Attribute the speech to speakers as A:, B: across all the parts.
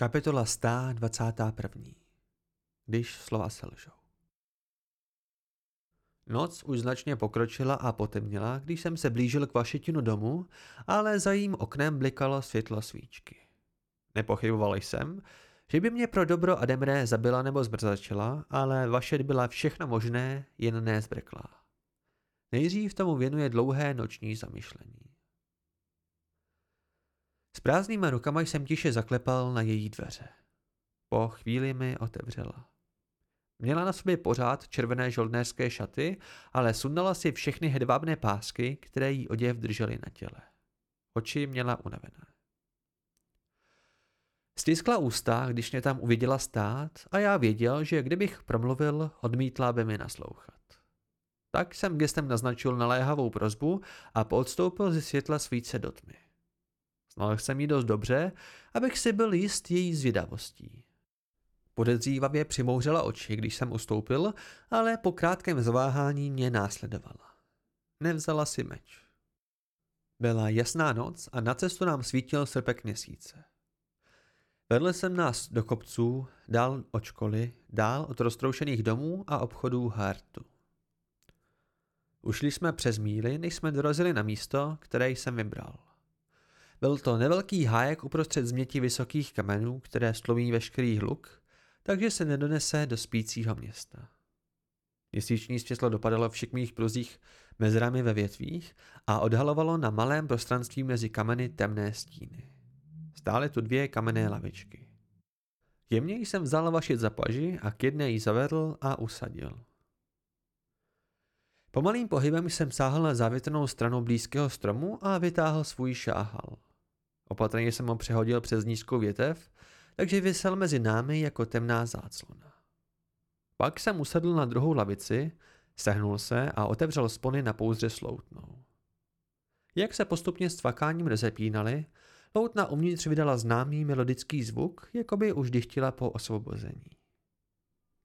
A: Kapitola 121. Když slova selžou. Noc už značně pokročila a potemněla, když jsem se blížil k vašetinu domu, ale za jím oknem blikalo světlo svíčky. Nepochyboval jsem, že by mě pro dobro Ademré zabila nebo zmrzačila, ale vašet byla všechno možné, jen ne zbrklá. Nejdřív tomu věnuje dlouhé noční zamyšlení. S prázdnýma rukama jsem tiše zaklepal na její dveře. Po chvíli mi otevřela. Měla na sobě pořád červené žoldnéřské šaty, ale sundala si všechny hedvábné pásky, které jí oděv držely na těle. Oči měla unavené. Stiskla ústa, když mě tam uviděla stát a já věděl, že kdybych promluvil, odmítla by mi naslouchat. Tak jsem gestem naznačil naléhavou prozbu a podstoupil ze světla svíce do tmy. Znal jsem ji dost dobře, abych si byl jist její zvědavostí. Podezřívavě přimouřila oči, když jsem ustoupil, ale po krátkém zváhání mě následovala. Nevzala si meč. Byla jasná noc a na cestu nám svítil srpek měsíce. Vedl jsem nás do kopců, dál od školy, dál od roztroušených domů a obchodů Hartu. Ušli jsme přes míly, než jsme dorazili na místo, které jsem vybral. Byl to nevelký hájek uprostřed změti vysokých kamenů, které sloví veškerý hluk, takže se nedonese do spícího města. Měsíční světlo dopadalo v šikmých pruzích mezrami ve větvích a odhalovalo na malém prostranství mezi kameny temné stíny. Stály tu dvě kamenné lavičky. Jemně jsem vzal vašit za paži a k jedné ji zavedl a usadil. Pomalým pohybem jsem sáhl na závětrnou stranu blízkého stromu a vytáhl svůj šáhal. Opatrně jsem ho přehodil přes nízkou větev, takže vysel mezi námi jako temná záclona. Pak jsem usedl na druhou lavici, sehnul se a otevřel spony na pouzdře sloutnou. Jak se postupně s tvakáním rozepínali, loutna uvnitř vydala známý melodický zvuk, jako by už dychtila po osvobození.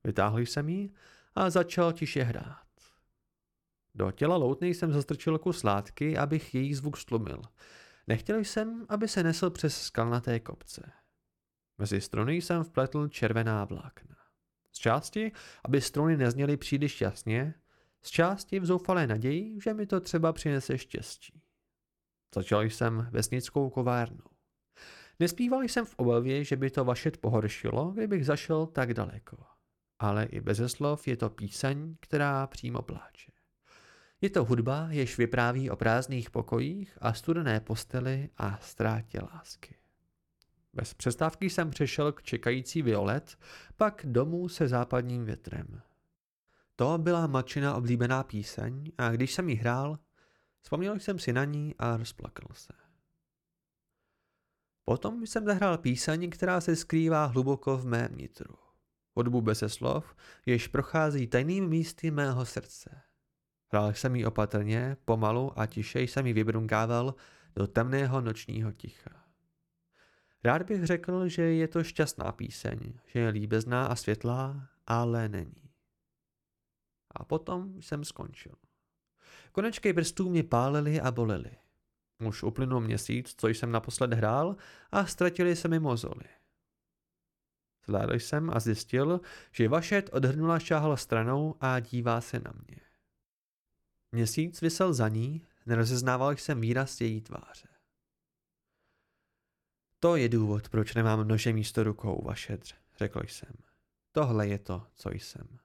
A: Vytáhl jsem ji a začal tiše hrát. Do těla loutny jsem zastrčil kus látky, abych její zvuk stlumil – Nechtěl jsem, aby se nesl přes skalnaté kopce. Mezi struny jsem vpletl červená vlákna. Z části, aby struny nezněly příliš jasně, z části v zoufalé naději, že mi to třeba přinese štěstí. Začal jsem vesnickou kovárnou. Nespíval jsem v obavě, že by to vašet pohoršilo, kdybych zašel tak daleko. Ale i bez slov je to píseň, která přímo pláče. Je to hudba, jež vypráví o prázdných pokojích a studené posteli a ztrátě lásky. Bez přestávky jsem přešel k čekající Violet, pak domů se západním větrem. To byla mačina oblíbená píseň a když jsem ji hrál, vzpomněl jsem si na ní a rozplakal se. Potom jsem zahrál píseň, která se skrývá hluboko v mém nitru. Hudbu bez slov, jež prochází tajným místy mého srdce. Hrál jsem ji opatrně, pomalu a tiše jsem ji vybrunkával do temného nočního ticha. Rád bych řekl, že je to šťastná píseň, že je líbezná a světlá, ale není. A potom jsem skončil. Konečky prstů mě pálily a bolely. Už uplynul měsíc, co jsem naposled hrál a ztratili se mi mozoly. Zhlédl jsem a zjistil, že Vašet odhrnula šáhla stranou a dívá se na mě. Měsíc vysel za ní, nerozeznával jsem výraz její tváře. To je důvod, proč nemám nože místo rukou, vaše řekl jsem. Tohle je to, co jsem.